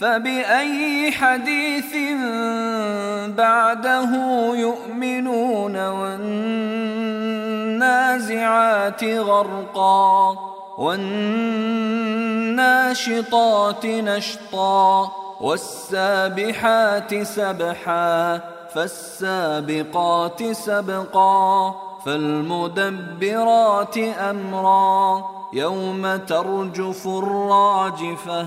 فبأي حديث بعده يؤمنون والنازعات غرقا والناشطات نشطا والسابحات سبحا فالسابقات سبقا فالمدبرات أمرا يوم ترجف الراجفة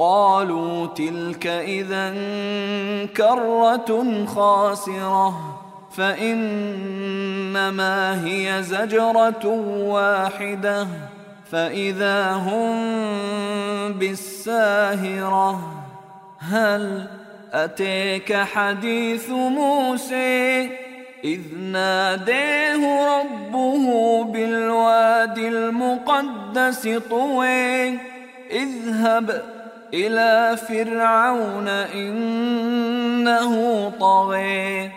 قالوا تلك إذا كرة خاسرة فإنما هي زجرة واحدة فإذا هم بالساهرة. هل أتيك حديث موسى؟ إذ ناديه ربه بالواد المقدس طوي اذهب إلى فرعون إنه طغي.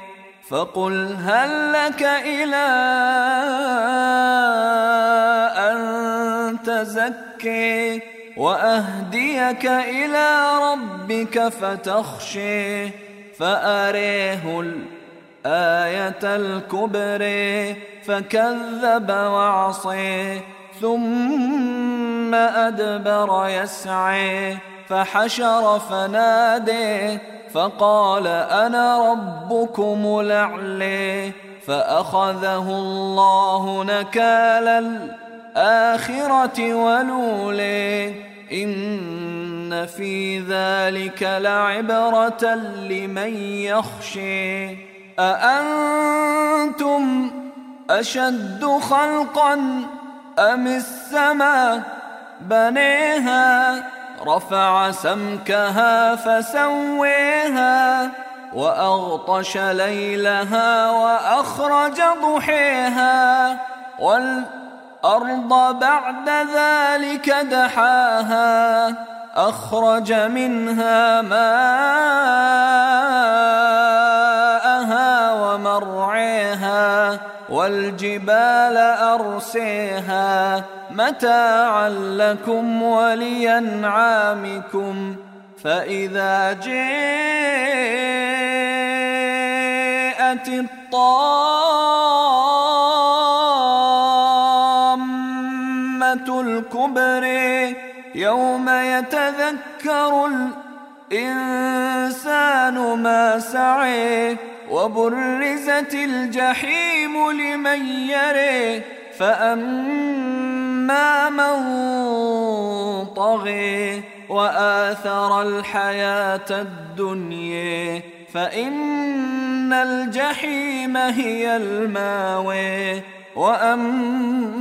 فقل هل لك إلى أن تزكي وأهديك إلى ربك فتخشي. فأريه الآية الكبرى فكذب وعصي ثم أدبر يسعي. فحشر فنادي فقال أنا ربكم الأعلي فأخذه الله نكال الآخرة ولولي إن في ذلك لعبرة لمن يخشي أأنتم أشد خلقا أم السماء بنيها رفع سمكها فسويها وأغطش ليلها وأخرج ضحيها والأرض الأرض بعد ذلك دحاها أخرج منها ماءها والجبال أرسيها متاعا لكم ولينعامكم فإذا جاءت الطاقة الكبر يوم يتذكر الإنسان ما سعي وبرزت الجحيم لمن يري فأما من طغي وآثر الحياة الدنيا فإن الجحيم هي الماوي. وأما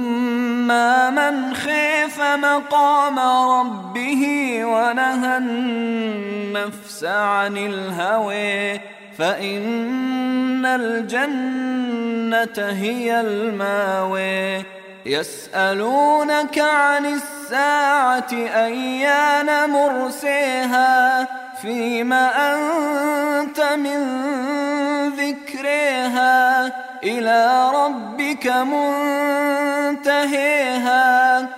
من خيف مقام ربه ونهى النفس عن الهوى فإن الجنة هي الماوي يسألونك عن الساعة أيان مرسيها فيم أنت من ذكرها إلى ربك منتهيها.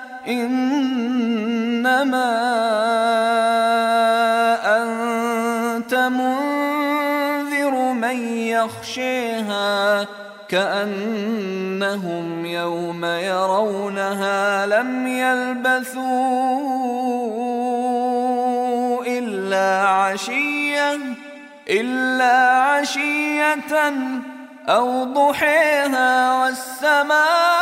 يخشيها كأنهم يوم يرونها لم يلبثوا إلا عشية إلا عشية أو ضحيها والسماء